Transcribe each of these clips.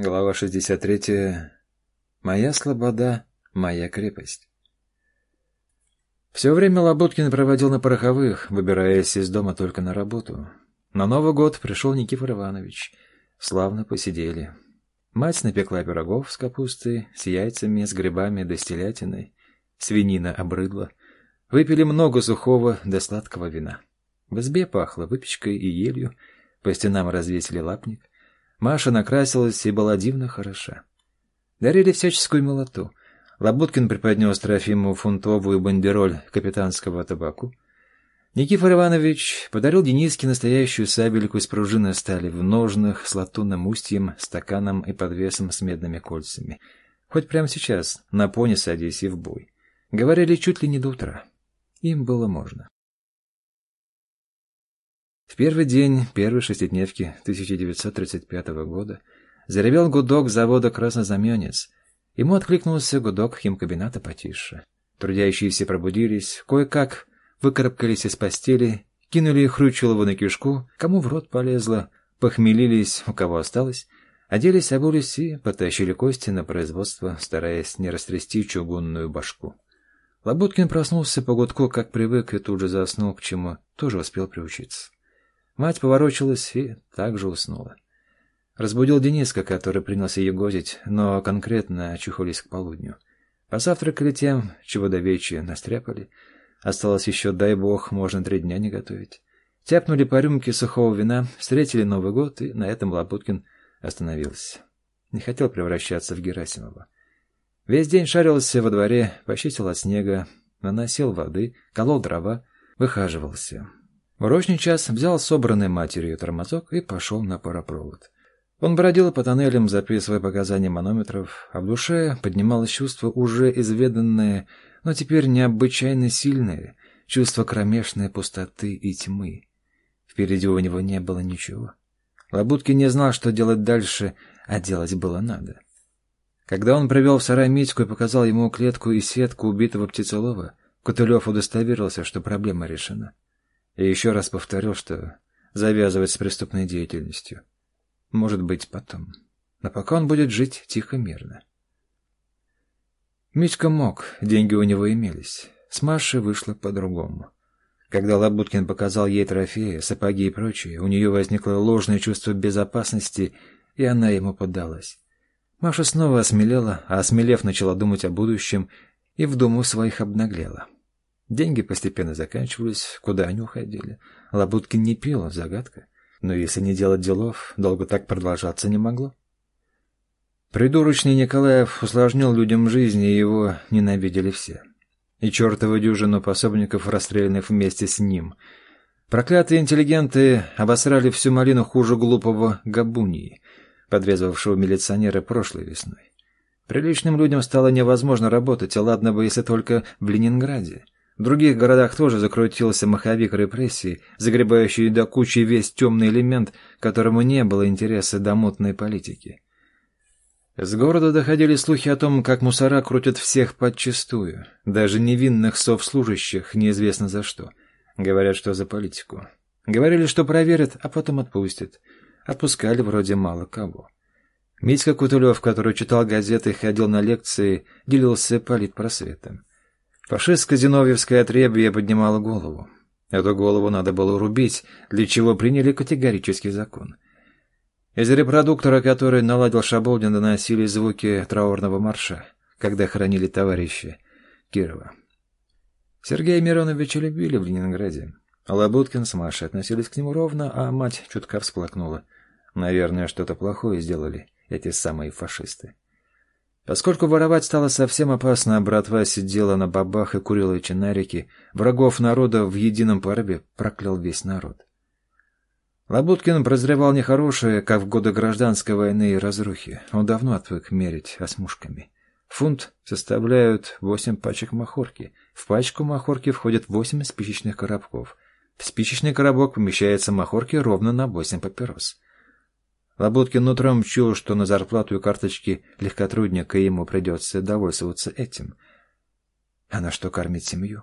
Глава 63. Моя слобода, моя крепость. Все время Лоботкин проводил на пороховых, выбираясь из дома только на работу. На Новый год пришел Никифор Иванович. Славно посидели. Мать напекла пирогов с капустой, с яйцами, с грибами да стелятиной. Свинина обрыдла. Выпили много сухого да сладкого вина. В избе пахло выпечкой и елью. По стенам развесили лапник. Маша накрасилась и была дивно хороша. Дарили всяческую милоту. Лабуткин преподнес Трофиму фунтовую бандероль капитанского табаку. Никифор Иванович подарил Дениске настоящую сабельку из пружины стали в ножнах с латунным устьем, стаканом и подвесом с медными кольцами. Хоть прямо сейчас на пони садись и в бой. Говорили чуть ли не до утра. Им было можно. В первый день первой шестидневки 1935 года заревел гудок завода «Краснозаменец». Ему откликнулся гудок химкабината потише. Трудящиеся пробудились, кое-как выкарабкались из постели, кинули Хрючелову на кишку, кому в рот полезло, похмелились, у кого осталось, оделись, обулись и потащили кости на производство, стараясь не растрясти чугунную башку. Лабуткин проснулся по гудку, как привык, и тут же заснул, к чему тоже успел приучиться. Мать поворочилась и также уснула. Разбудил Дениска, который принялся ее гозить, но конкретно очухались к полудню. Позавтракали тем, чего до вечера настряпали. Осталось еще, дай бог, можно три дня не готовить. Тяпнули по рюмке сухого вина, встретили Новый год, и на этом Лапуткин остановился. Не хотел превращаться в Герасимова. Весь день шарился во дворе, почистил от снега, наносил воды, колол дрова, выхаживался. В урочный час взял собранный матерью тормозок и пошел на паропровод. Он бродил по тоннелям, записывая показания манометров, а в душе поднималось чувство уже изведанное, но теперь необычайно сильное, чувство кромешной пустоты и тьмы. Впереди у него не было ничего. Лабутки не знал, что делать дальше, а делать было надо. Когда он привел в сарай Митьку и показал ему клетку и сетку убитого птицелова, Кутылев удостоверился, что проблема решена. И еще раз повторил, что завязывать с преступной деятельностью. Может быть, потом. Но пока он будет жить тихо-мирно. Митька мог, деньги у него имелись. С Машей вышло по-другому. Когда Лабуткин показал ей трофеи, сапоги и прочее, у нее возникло ложное чувство безопасности, и она ему поддалась. Маша снова осмелела, а осмелев начала думать о будущем и в думу своих обнаглела. Деньги постепенно заканчивались, куда они уходили. Лабуткин не пил, загадка. Но если не делать делов, долго так продолжаться не могло. Придурочный Николаев усложнил людям жизнь, и его ненавидели все. И чертову дюжину пособников, расстрелянных вместе с ним. Проклятые интеллигенты обосрали всю малину хуже глупого Габунии, подрезавшего милиционера прошлой весной. Приличным людям стало невозможно работать, а ладно бы, если только в Ленинграде. В других городах тоже закрутился маховик репрессий, загребающий до кучи весь темный элемент, которому не было интереса до мутной политики. С города доходили слухи о том, как мусора крутят всех подчистую, даже невинных совслужащих неизвестно за что. Говорят, что за политику. Говорили, что проверят, а потом отпустят. Отпускали вроде мало кого. Митька Кутулев, который читал газеты и ходил на лекции, делился политпросветом. Фашистско-зиновьевское отребье поднимало голову. Эту голову надо было рубить, для чего приняли категорический закон. Из репродуктора, который наладил Шаболдин, доносили звуки траурного марша, когда хоронили товарища Кирова. Сергея Мироновича любили в Ленинграде. Лабуткин с Машей относились к нему ровно, а мать чутка всплакнула. Наверное, что-то плохое сделали эти самые фашисты. Поскольку воровать стало совсем опасно, а братва сидела на бабах и курила чинарики, врагов народа в едином порыве проклял весь народ. Лабуткин прозревал нехорошее, как в годы гражданской войны и разрухи. Он давно отвык мерить осмушками. Фунт составляют восемь пачек махорки. В пачку махорки входит восемь спичечных коробков. В спичечный коробок помещается махорки ровно на восемь папирос. Лабуткин нутром чул, что на зарплату и карточки легкотрудника ему придется довольствоваться этим. А на что кормить семью?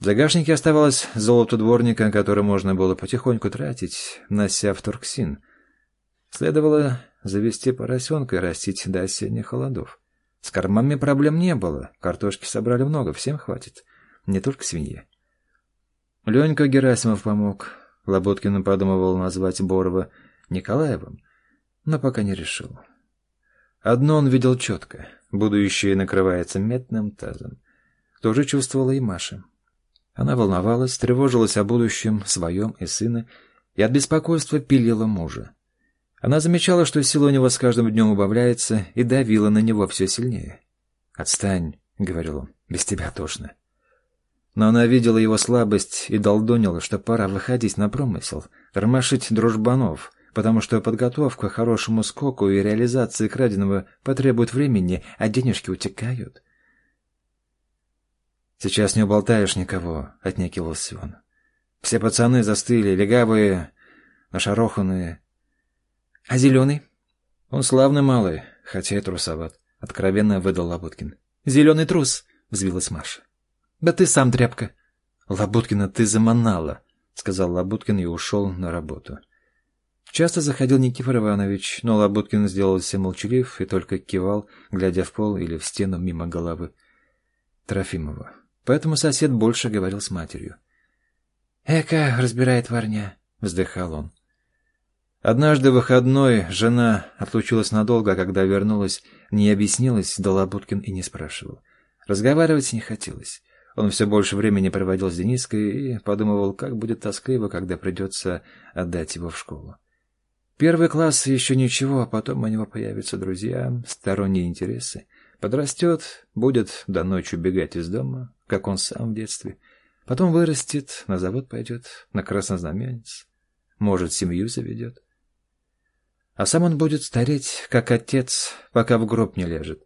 В загашнике оставалось золото дворника, которое можно было потихоньку тратить, нося в торксин. Следовало завести поросенка и растить до осенних холодов. С кормами проблем не было, картошки собрали много, всем хватит, не только свинье. Ленька Герасимов помог. Лоботкин подумывал назвать Борова Николаевым, но пока не решил. Одно он видел четко — будущее накрывается метным тазом. Тоже чувствовала и Маша. Она волновалась, тревожилась о будущем своем и сына, и от беспокойства пилила мужа. Она замечала, что сила у него с каждым днем убавляется, и давила на него все сильнее. «Отстань», — говорил он, — «без тебя тошно». Но она видела его слабость и долдонила, что пора выходить на промысел, тормошить дружбанов, потому что подготовка к хорошему скоку и реализация краденого потребует времени, а денежки утекают. «Сейчас не уболтаешь никого», — отнекивался он. «Все пацаны застыли, легавые, нашароханные. А зеленый?» «Он славный малый, хотя и трусоват», — откровенно выдал Лабуткин. «Зеленый трус», — взвилась Маша. «Да ты сам тряпка». «Лабуткина, ты заманала», — сказал Лабуткин и ушел на работу. Часто заходил Никифор Иванович, но Лабуткин сделался молчалив и только кивал, глядя в пол или в стену мимо головы Трофимова. Поэтому сосед больше говорил с матерью. «Эка разбирает варня», — вздыхал он. Однажды выходной жена отлучилась надолго, а когда вернулась, не объяснилась, да Лабуткин и не спрашивал. Разговаривать не хотелось. Он все больше времени проводил с Дениской и подумывал, как будет тоскливо, когда придется отдать его в школу. Первый класс еще ничего, а потом у него появятся друзья, сторонние интересы. Подрастет, будет до ночи убегать из дома, как он сам в детстве. Потом вырастет, на завод пойдет, на краснознаменец. Может, семью заведет. А сам он будет стареть, как отец, пока в гроб не лежит.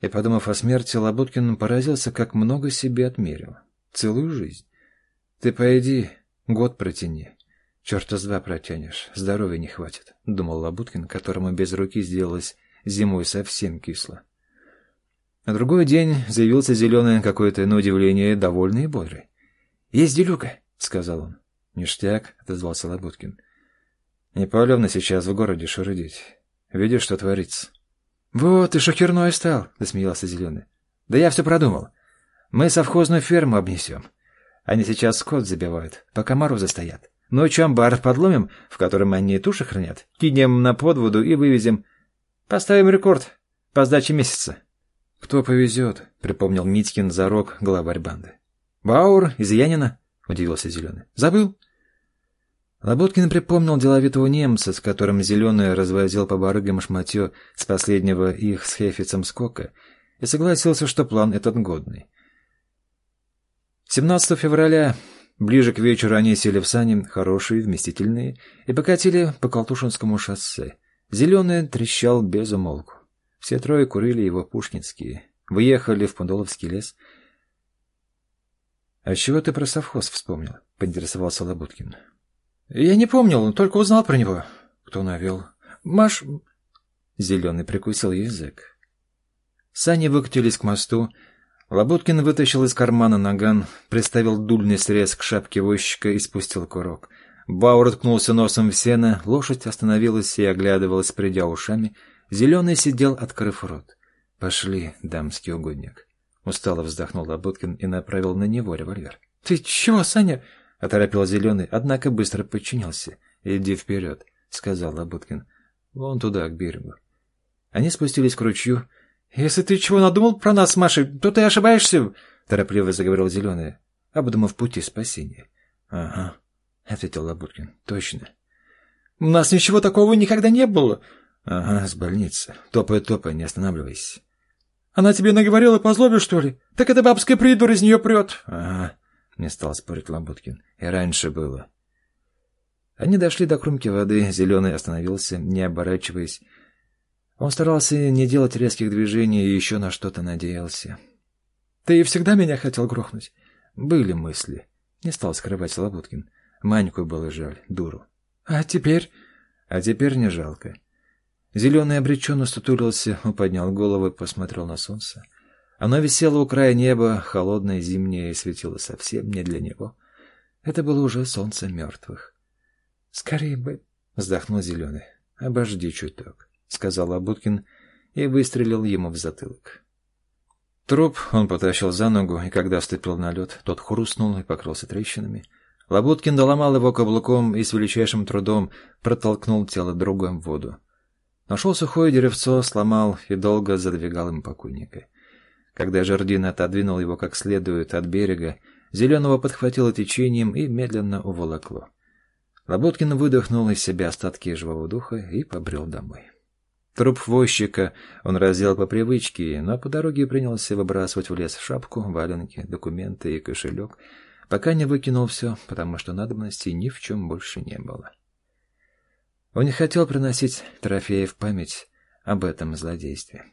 И, подумав о смерти, Лабуткин поразился, как много себе отмерил. Целую жизнь. Ты пойди, год протяни. Черта с два протянешь, здоровья не хватит, — думал Лабуткин, которому без руки сделалось зимой совсем кисло. На другой день заявился зеленый какой-то, на удивление, довольный и бодрый. — Есть делюка, — сказал он. — Ништяк, — отозвался Лабуткин. — Не Павловна сейчас в городе шурудить. Видишь, что творится. «Вот ты шокерной стал», — засмеялся Зеленый. «Да я все продумал. Мы совхозную ферму обнесем. Они сейчас скот забивают, пока морозы стоят. Ночью амбар подломим, в котором они туши хранят, кинем на подводу и вывезем. Поставим рекорд по сдаче месяца». «Кто повезет?» — припомнил Митькин зарок, главарь банды. «Баур из Янина», — удивился Зеленый. «Забыл?» Лоботкин припомнил деловитого немца, с которым Зеленый развозил по барыгам шматье с последнего их с Хефицем скока, и согласился, что план этот годный. 17 февраля, ближе к вечеру, они сели в сани, хорошие, вместительные, и покатили по Колтушинскому шоссе. Зеленый трещал без умолку. Все трое курили его пушкинские. Выехали в Пундоловский лес. — А чего ты про совхоз вспомнил? — поинтересовался Лоботкин. Я не помнил, только узнал про него. Кто навел? Маш... Зеленый прикусил язык. Сани выкатились к мосту. Лоботкин вытащил из кармана наган, приставил дульный срез к шапке возчика и спустил курок. Бауэр ткнулся носом в сено, лошадь остановилась и оглядывалась, придя ушами. Зеленый сидел, открыв рот. «Пошли, дамский угодник». Устало вздохнул Лоботкин и направил на него револьвер. «Ты чего, Саня?» — оторопил Зеленый, однако быстро подчинился. «Иди вперед», — сказал Лабуткин. «Вон туда, к берегу». Они спустились к ручью. «Если ты чего надумал про нас, Маша, то ты ошибаешься», — торопливо заговорил Зеленый, обдумав пути спасения. «Ага», — ответил Лабуткин. «Точно». «У нас ничего такого никогда не было». «Ага, с больницы. Топай, топай, не останавливайся». «Она тебе наговорила по злобе, что ли? Так это бабская придур из нее прет». «Ага». — не стал спорить Ламбуткин. «И раньше было». Они дошли до кромки воды, Зеленый остановился, не оборачиваясь. Он старался не делать резких движений и еще на что-то надеялся. «Ты и всегда меня хотел грохнуть?» «Были мысли», — не стал скрывать Лабуткин. Маньку было жаль, дуру. «А теперь?» «А теперь не жалко». Зеленый обреченно стутулился, он поднял голову и посмотрел на солнце. Оно висело у края неба, холодное, зимнее, и светило совсем не для него. Это было уже солнце мертвых. — Скорее бы, — вздохнул Зеленый. «Обожди чуток», — сказал Абуткин и выстрелил ему в затылок. Труп он потащил за ногу, и когда ступил на лед, тот хрустнул и покрылся трещинами. Лабуткин доломал его каблуком и с величайшим трудом протолкнул тело другом в воду. Нашел сухое деревцо, сломал и долго задвигал им покойника. Когда Жардин отодвинул его как следует от берега, Зеленого подхватило течением и медленно уволокло. Лоботкин выдохнул из себя остатки живого духа и побрел домой. Труп возчика он раздел по привычке, но по дороге принялся выбрасывать в лес шапку, валенки, документы и кошелек, пока не выкинул все, потому что надобности ни в чем больше не было. Он не хотел приносить трофеи в память об этом злодействе.